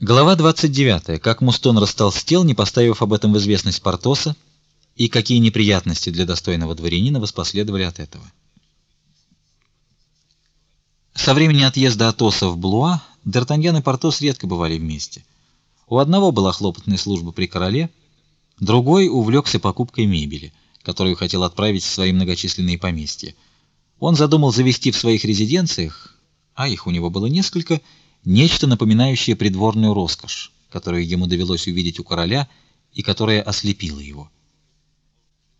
Глава 29. Как Мустон растолстел, не поставив об этом в известность Портоса, и какие неприятности для достойного дворянина воспоследовали от этого. Со времени отъезда Атоса в Блуа Д'Артаньян и Портос редко бывали вместе. У одного была хлопотная служба при короле, другой увлекся покупкой мебели, которую хотел отправить в свои многочисленные поместья. Он задумал завести в своих резиденциях, а их у него было несколько, нечто напоминающее придворную роскошь, которую ему довелось увидеть у короля и которая ослепила его.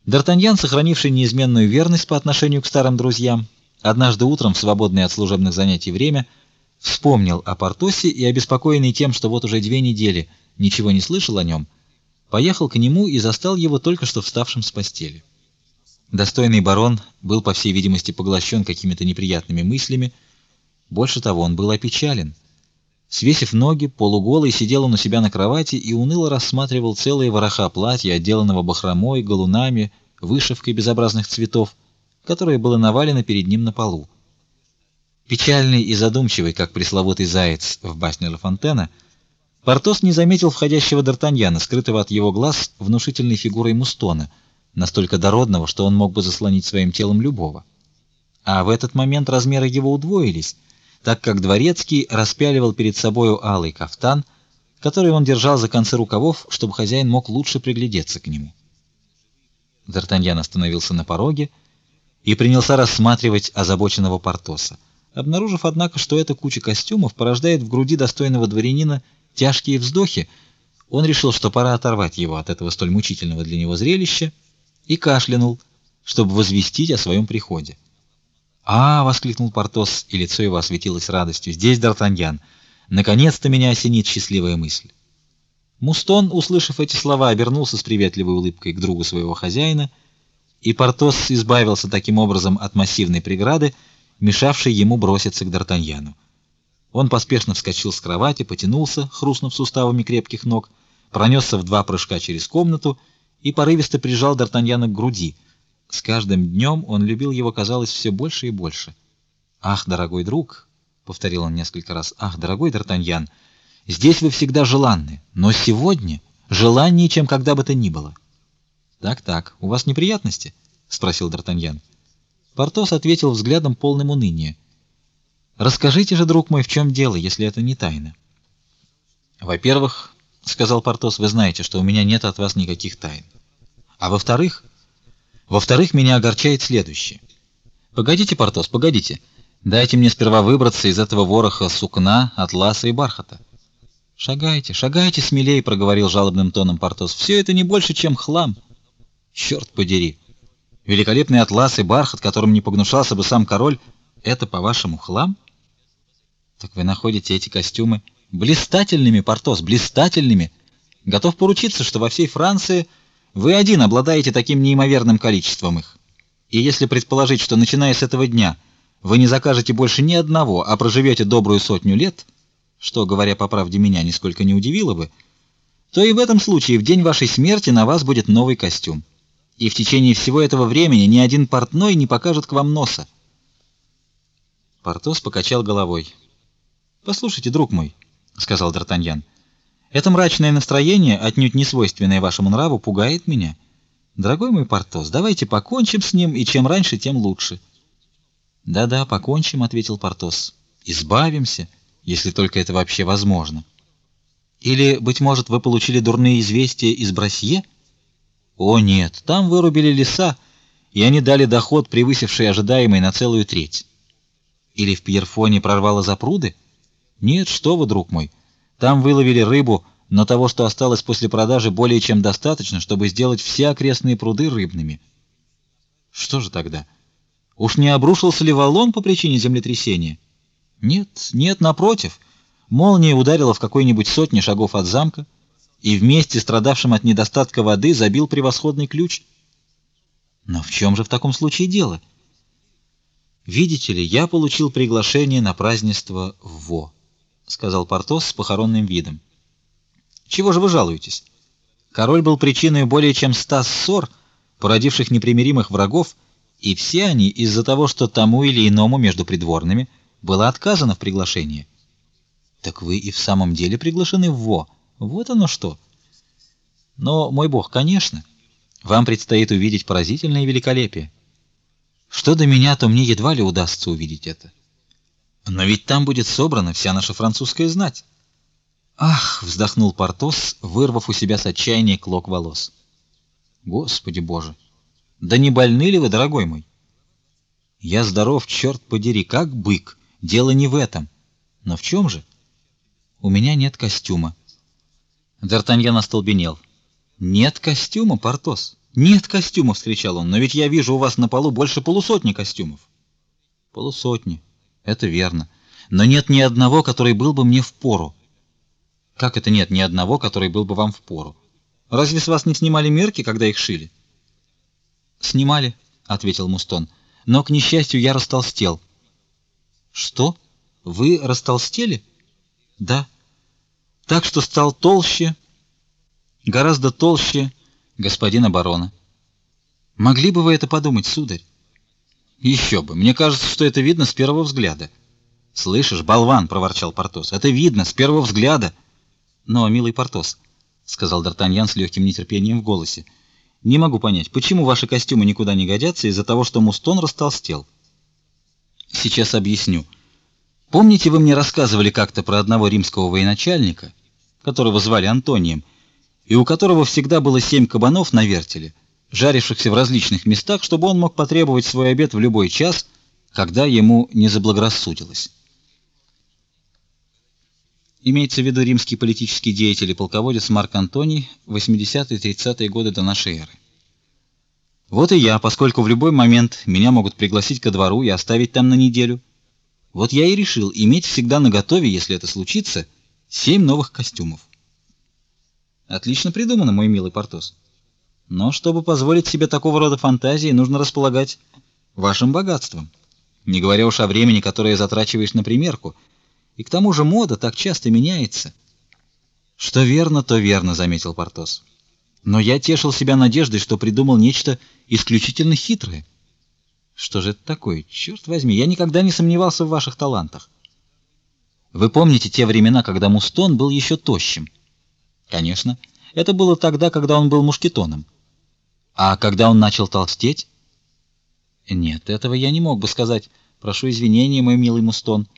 Д'Артаньян, сохранивший неизменную верность по отношению к старым друзьям, однажды утром в свободное от служебных занятий время вспомнил о Портосе и, обеспокоенный тем, что вот уже две недели ничего не слышал о нем, поехал к нему и застал его только что вставшим с постели. Достойный барон был, по всей видимости, поглощен какими-то неприятными мыслями. Больше того, он был опечален. Свесив ноги, полуголый сидел он у себя на кровати и уныло рассматривал целые вороха платья, отделанного бахромой, галунами, вышивкой безобразных цветов, которое было навалено перед ним на полу. Печальный и задумчивый, как пресловутый заяц в басне Ла Фонтена, Портос не заметил входящего Д'Артаньяна, скрытого от его глаз внушительной фигурой Мустона, настолько дородного, что он мог бы заслонить своим телом любого. А в этот момент размеры его удвоились — так как дворецкий распяливал перед собою алый кафтан, который он держал за концы рукавов, чтобы хозяин мог лучше приглядеться к нему. Д'Артаньян остановился на пороге и принялся рассматривать озабоченного Портоса, обнаружив однако, что эта куча костюмов порождает в груди достойного дворянина тяжкие вздохи, он решил, что пора оторвать его от этого столь мучительного для него зрелища, и кашлянул, чтобы возвестить о своем приходе. «А!» — воскликнул Портос, и лицо его осветилось радостью. «Здесь Д'Артаньян! Наконец-то меня осенит счастливая мысль!» Мустон, услышав эти слова, обернулся с приветливой улыбкой к другу своего хозяина, и Портос избавился таким образом от массивной преграды, мешавшей ему броситься к Д'Артаньяну. Он поспешно вскочил с кровати, потянулся, хрустнув суставами крепких ног, пронесся в два прыжка через комнату и порывисто прижал Д'Артаньяна к груди — с каждым днем он любил его, казалось, все больше и больше. "Ах, дорогой друг", повторил он несколько раз. "Ах, дорогой Д'Артаньян, здесь вы всегда желанны, но сегодня желаннее, чем когда бы то ни было". "Так-так, у вас неприятности?" спросил Д'Артаньян. Портос ответил взглядом полным уныния. "Расскажите же, друг мой, в чем дело, если это не тайна?" "Во-первых, сказал Портос, вы знаете, что у меня нет от вас никаких тайн. А во-вторых, во-вторых, меня огорчает следующее. Погодите, Портос, погодите. Дайте мне сперва выбраться из этого вороха сукна, атласа и бархата. Шагайте, шагайте смелее, проговорил жалобным тоном Портос. Все это не больше, чем хлам. Черт подери. Великолепный атлас и бархат, которым не погнушался бы сам король, это, по-вашему, хлам? Так вы находите эти костюмы блистательными, Портос, блистательными. Готов поручиться, что во всей Франции вы один обладаете таким неимоверным количеством их. И если предположить, что начиная с этого дня вы не закажете больше ни одного, а проживете добрую сотню лет, что, говоря по правде, меня нисколько не удивило бы, то и в этом случае в день вашей смерти на вас будет новый костюм. И в течение всего этого времени ни один портной не покажет к вам носа. Портос покачал головой. "Послушайте, друг мой", сказал Д'Артаньян. Это мрачное настроение, отнюдь не свойственное вашему нраву, пугает меня. Дорогой мой Портос, давайте покончим с ним, и чем раньше, тем лучше. Да-да, покончим, ответил Портос. Избавимся, если только это вообще возможно. Или быть может, вы получили дурные известия из Брасье? О нет, там вырубили леса, и они дали доход, превысивший ожидаемый на целую треть. Или в Пьерфоне прорвало запруды? Нет, что вы, друг мой? Там выловили рыбу, но того, что осталось после продажи, более чем достаточно, чтобы сделать все окрестные пруды рыбными. Что же тогда? Уж не обрушился ли валун по причине землетрясения? Нет, нет, напротив. Молния ударила в какой-нибудь сотне шагов от замка, и вместе страдавшим от недостатка воды забил превосходный ключ. Но в чем же в таком случае дело? Видите ли, я получил приглашение на празднество в Во сказал Портос с похоронным видом. Чего же вы жалуетесь? Король был причиной более чем ста ссор, породивших непримиримых врагов, и все они из-за того, что тому или иному между придворными было отказано в приглашении. Так вы и в самом деле приглашены в Во. Вот оно что. Но, мой бог, конечно, вам предстоит увидеть поразительное великолепие. Что до меня, то мне едва ли удастся увидеть это. Но ведь там будет собрана вся наша французская знать. Ах, вздохнул Портос, вырвав у себя с отчаяния клок волос. Господи Боже. Да не больны ли вы, дорогой мой? Я здоров, черт подери, как бык. Дело не в этом. Но в чем же? У меня нет костюма. Д'Артаньян остолбенел. Нет костюма, Портос. Нет костюма, вскричал он. Но ведь я вижу у вас на полу больше полусотни костюмов. Полусотни. Это верно. Но нет ни одного, который был бы мне в пору. Как это нет ни одного, который был бы вам в пору? Разве с вас не снимали мерки, когда их шили? Снимали, ответил Мустон. Но к несчастью я растолстел. Что? Вы растолстели? Да. Так что стал толще, гораздо толще господина барона. Могли бы вы это подумать, сударь? Еще бы. Мне кажется, что это видно с первого взгляда. Слышишь, болван, проворчал Портос. Это видно с первого взгляда. Но, милый Портос, сказал Д'Артаньян с легким нетерпением в голосе. Не могу понять, почему ваши костюмы никуда не годятся из-за того, что Мустон растолстел. Сейчас объясню. Помните, вы мне рассказывали как-то про одного римского военачальника, которого звали Антонием, и у которого всегда было семь кабанов на вертеле, жарившихся в различных местах, чтобы он мог потребовать свой обед в любой час, когда ему не заблагорассудилось. Имеется в виду римский политический деятель и полководец Марк Антоний, 80-30-е годы до нашей эры. Вот и я, поскольку в любой момент меня могут пригласить ко двору и оставить там на неделю, вот я и решил иметь всегда наготове, если это случится, семь новых костюмов. Отлично придумано, мой милый Портос. Но чтобы позволить себе такого рода фантазии, нужно располагать вашим богатством. Не говоря уж о времени, которое затрачиваешь на примерку. И к тому же мода так часто меняется. Что верно, то верно, заметил Портос. Но я тешил себя надеждой, что придумал нечто исключительно хитрое. Что же это такое? Черт возьми, я никогда не сомневался в ваших талантах. Вы помните те времена, когда Мустон был еще тощим? Конечно, это было тогда, когда он был мушкетоном. А когда он начал толстеть? Нет, этого я не мог бы сказать. Прошу извинения, мой милый Мустон.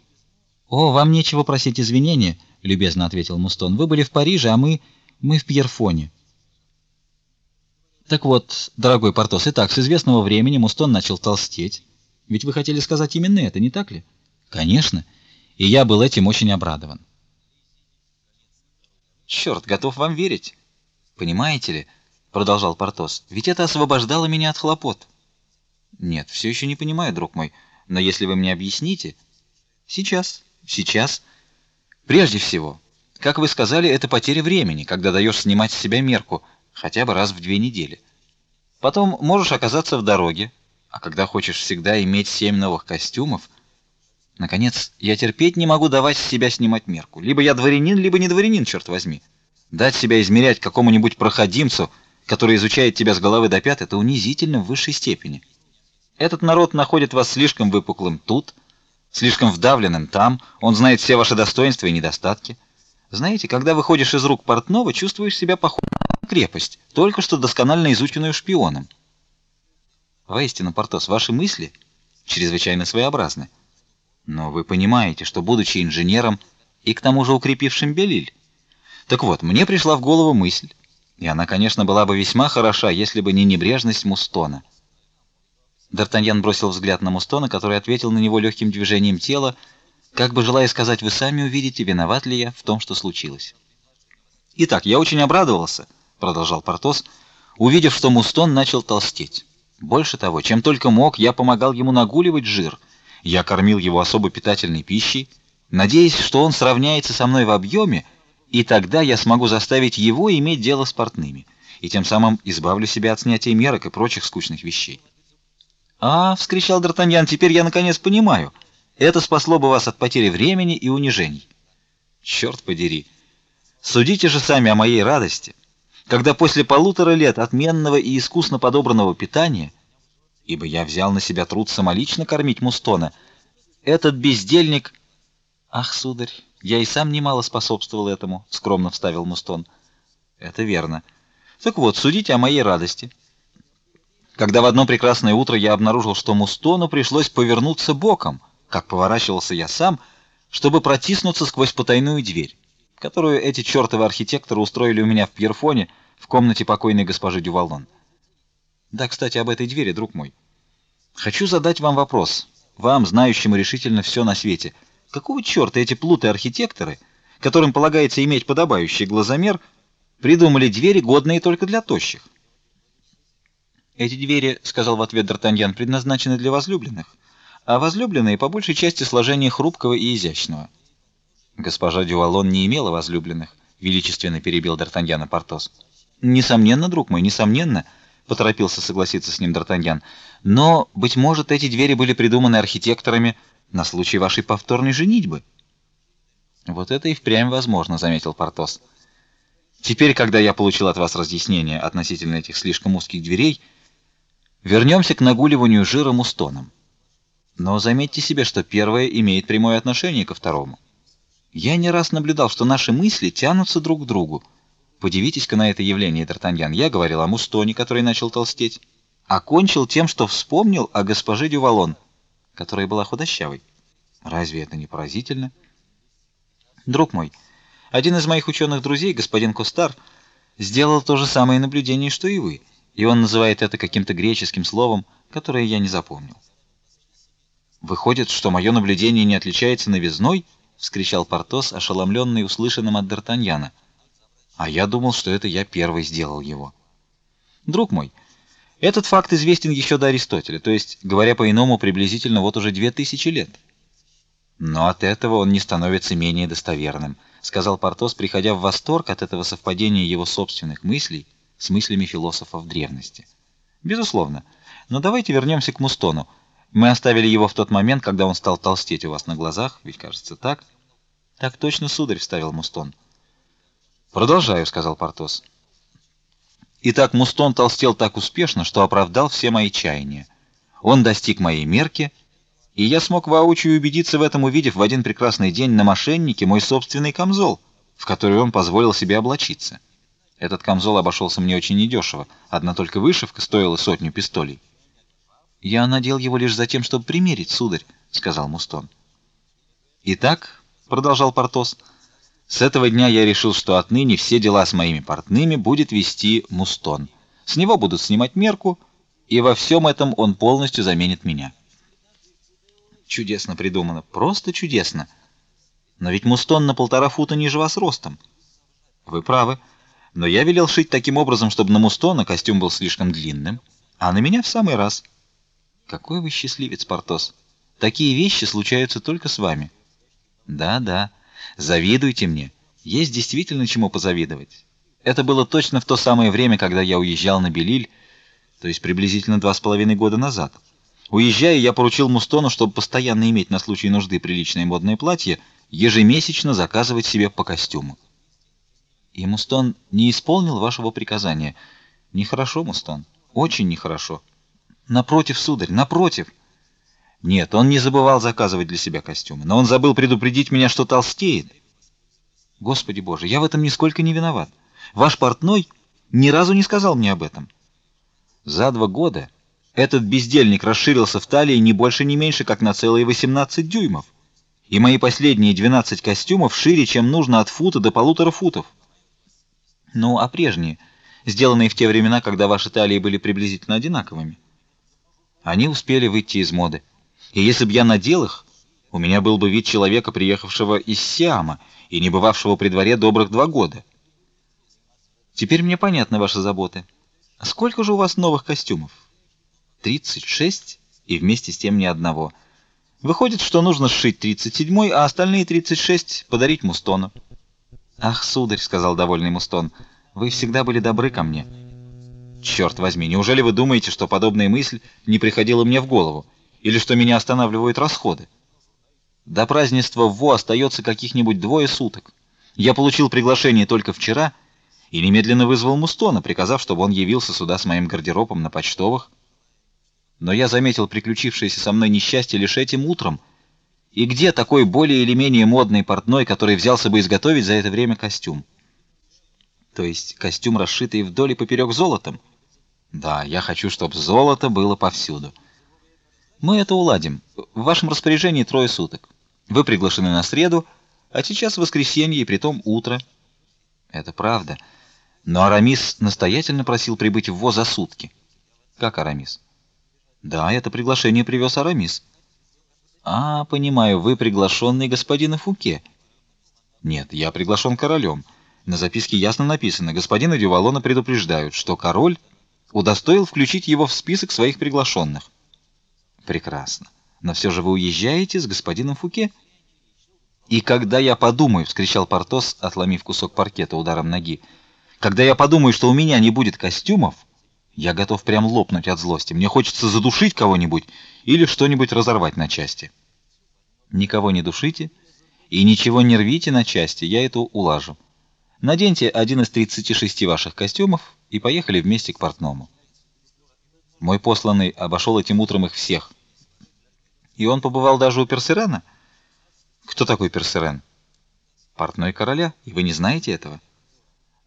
О, вам нечего просить извинения, любезно ответил Мустон. Вы были в Париже, а мы мы в Пьерфоне. Так вот, дорогой Портос, и так с известного времени Мустон начал толстеть. Ведь вы хотели сказать именно это, не так ли? Конечно, и я был этим очень обрадован. Черт, готов вам верить. Понимаете ли, продолжал Портос. Ведь это освобождало меня от хлопот. Нет, все еще не понимаю, друг мой, но если вы мне объясните, сейчас, сейчас. Прежде всего, как вы сказали, это потеря времени, когда даешь снимать с себя мерку хотя бы раз в две недели. Потом можешь оказаться в дороге, а когда хочешь всегда иметь семь новых костюмов, наконец, я терпеть не могу давать с себя снимать мерку. Либо я дворянин, либо не дворянин, черт возьми. Дать себя измерять какому-нибудь проходимцу, который изучает тебя с головы до пят, это унизительно в высшей степени. Этот народ находит вас слишком выпуклым тут, слишком вдавленным там, он знает все ваши достоинства и недостатки. Знаете, когда выходишь из рук портного, чувствуешь себя похожим на крепость, только что досконально изученную шпионом. Воистину, Портос, ваши мысли чрезвычайно своеобразны. Но вы понимаете, что будучи инженером и к тому же укрепившим Белиль, так вот, мне пришла в голову мысль, и она, конечно, была бы весьма хороша, если бы не небрежность Мустона. Д'Артаньян бросил взгляд на Мустона, который ответил на него легким движением тела, как бы желая сказать: "Вы сами увидите, виноват ли я в том, что случилось". Итак, я очень обрадовался, продолжал Портос, увидев, что Мустон начал толстеть. Больше того, чем только мог, я помогал ему нагуливать жир. Я кормил его особо питательной пищей, надеясь, что он сравняется со мной в объеме и тогда я смогу заставить его иметь дело с портными, и тем самым избавлю себя от снятия мерок и прочих скучных вещей. А, вскричал Д'Артаньян, теперь я наконец понимаю. Это спасло бы вас от потери времени и унижений. Черт подери. Судите же сами о моей радости, когда после полутора лет отменного и искусно подобранного питания, ибо я взял на себя труд самолично кормить Мустона, этот бездельник Ах, сударь, Я и сам немало способствовал этому, скромно вставил Мустон. Это верно. Так вот, судите о моей радости. Когда в одно прекрасное утро я обнаружил, что Мустону пришлось повернуться боком, как поворачивался я сам, чтобы протиснуться сквозь потайную дверь, которую эти чертовы архитекторы устроили у меня в Пьерфоне в комнате покойной госпожи Дювалон. Да, кстати, об этой двери, друг мой. Хочу задать вам вопрос, вам, знающему решительно все на свете. Какого черта эти плуты-архитекторы, которым полагается иметь подобающий глазомер, придумали двери, годные только для тощих? Эти двери, сказал в ответ Д'Артаньян, предназначены для возлюбленных, а возлюбленные по большей части сложения хрупкого и изящного. Госпожа Дювалон не имела возлюбленных, величественно перебил Д'Артаньяна Портос. Несомненно, друг мой, несомненно, поторопился согласиться с ним Д'Артаньян. Но быть может, эти двери были придуманы архитекторами на случай вашей повторной женитьбы. Вот это и впрямь возможно, заметил Портос. Теперь, когда я получил от вас разъяснение относительно этих слишком узких дверей, вернемся к нагуливанию жира мустоном. Но заметьте себе, что первое имеет прямое отношение ко второму. Я не раз наблюдал, что наши мысли тянутся друг к другу. Подивитесь-ка на это явление, Д'Артаньян. Я говорил о Мустоне, который начал толстеть, окончил тем, что вспомнил о госпоже Дювалон, которая была худощавой. Разве это не поразительно? Друг мой, один из моих ученых друзей, господин Костар, сделал то же самое наблюдение, что и вы, и он называет это каким-то греческим словом, которое я не запомнил. Выходит, что мое наблюдение не отличается новизной, вскричал Портос, ошеломленный услышанным от Д'Артаньяна. А я думал, что это я первый сделал его. Друг мой, этот факт известен еще до Аристотеля, то есть, говоря по-иному, приблизительно вот уже две тысячи лет. Но от этого он не становится менее достоверным, сказал Портос, приходя в восторг от этого совпадения его собственных мыслей с мыслями философов древности. Безусловно. Но давайте вернемся к Мустону. Мы оставили его в тот момент, когда он стал толстеть у вас на глазах, ведь кажется так. Так точно, сударь, вставил Мустон. Продолжаю, сказал Портос. Итак, Мустон толстел так успешно, что оправдал все мои чаяния. Он достиг моей мерки, и я смог воочию убедиться в этом, увидев в один прекрасный день на мошеннике мой собственный камзол, в который он позволил себе облачиться. Этот камзол обошелся мне очень недешево, одна только вышивка стоила сотню пистолей. Я надел его лишь за тем, чтобы примерить, сударь, сказал Мустон. Итак, продолжал Портос, — с этого дня я решил, что отныне все дела с моими портными будет вести Мустон. С него будут снимать мерку, и во всем этом он полностью заменит меня. Чудесно придумано, просто чудесно. Но ведь Мустон на полтора фута ниже вас ростом. Вы правы, но я велел шить таким образом, чтобы на Мустона костюм был слишком длинным, а на меня в самый раз. Какой вы счастливец, Портос. Такие вещи случаются только с вами. Да-да. Завидуйте мне. Есть действительно чему позавидовать. Это было точно в то самое время, когда я уезжал на Белиль, то есть приблизительно два с половиной года назад. Уезжая, я поручил Мустону, чтобы постоянно иметь на случай нужды приличное модное платье, ежемесячно заказывать себе по костюму. И Мустон не исполнил вашего приказания. Нехорошо, Мустон, очень нехорошо. Напротив, сударь, напротив. Нет, он не забывал заказывать для себя костюмы, но он забыл предупредить меня, что толстеет. Господи Боже, я в этом нисколько не виноват. Ваш портной ни разу не сказал мне об этом. За два года этот бездельник расширился в талии не больше, не меньше, как на целые 18 дюймов. И мои последние 12 костюмов шире, чем нужно от фута до полутора футов. Ну, а прежние, сделанные в те времена, когда ваши талии были приблизительно одинаковыми, они успели выйти из моды. И если бы я надел их, у меня был бы вид человека, приехавшего из Сиама и не бывавшего при дворе добрых два года. Теперь мне понятны ваши заботы. А сколько же у вас новых костюмов? Тридцать шесть и вместе с тем ни одного. Выходит, что нужно сшить тридцать седьмой, а остальные тридцать шесть подарить Мустону. Ах, сударь, сказал довольный Мустон, вы всегда были добры ко мне. Черт возьми, неужели вы думаете, что подобная мысль не приходила мне в голову? Или что меня останавливают расходы. До празднества в Во остается каких-нибудь двое суток. Я получил приглашение только вчера и немедленно вызвал Мустона, приказав, чтобы он явился сюда с моим гардеробом на почтовых. Но я заметил приключившееся со мной несчастье лишь этим утром И где такой более или менее модный портной, который взялся бы изготовить за это время костюм? То есть костюм, расшитый вдоль и поперек золотом? Да, я хочу, чтобы золото было повсюду. Мы это уладим. В вашем распоряжении трое суток. Вы приглашены на среду, а сейчас воскресенье и притом утро. Это правда. Но Арамис настоятельно просил прибыть в ВОЗ за сутки. Как Арамис? Да, это приглашение привез Арамис. А, понимаю, вы приглашенный господина Фуке. Нет, я приглашен королем. На записке ясно написано: господина Дювалона предупреждают, что король удостоил включить его в список своих приглашенных. Прекрасно. Но все же вы уезжаете с господином Фуке? И когда я подумаю, вскричал Портос, отломив кусок паркета ударом ноги. Когда я подумаю, что у меня не будет костюмов, я готов прям лопнуть от злости. Мне хочется задушить кого-нибудь или что-нибудь разорвать на части. Никого не душите и ничего не рвите на части, я это улажу. Наденьте один из 36 ваших костюмов и поехали вместе к портному. Мой посланный обошел этим утром их всех. И он побывал даже у Персерена. Кто такой Персерен? Портной короля, и вы не знаете этого?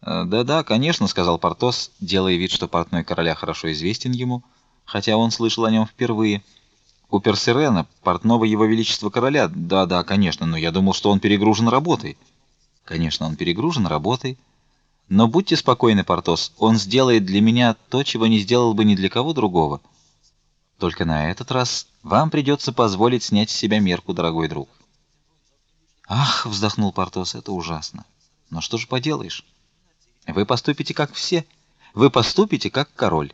Э, да-да, конечно, сказал Портос, делая вид, что портной короля хорошо известен ему, хотя он слышал о нем впервые. У Персерена, портного его величества короля. Да-да, конечно, но я думал, что он перегружен работой. Конечно, он перегружен работой. Но будьте спокойны, Портос, он сделает для меня то, чего не сделал бы ни для кого другого. Только на этот раз вам придется позволить снять с себя мерку, дорогой друг. Ах, вздохнул Портос, это ужасно. Но что же поделаешь? Вы поступите как все. Вы поступите как король.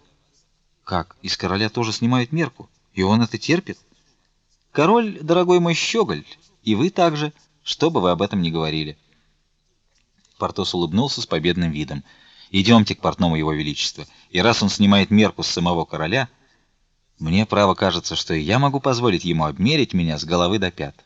Как? Из короля тоже снимают мерку, и он это терпит? Король, дорогой мой щеголь, и вы также, что бы вы об этом ни говорили. Портос улыбнулся с победным видом. Идемте к портному его величества. И раз он снимает мерку с самого короля, мне право кажется, что и я могу позволить ему обмерить меня с головы до пят.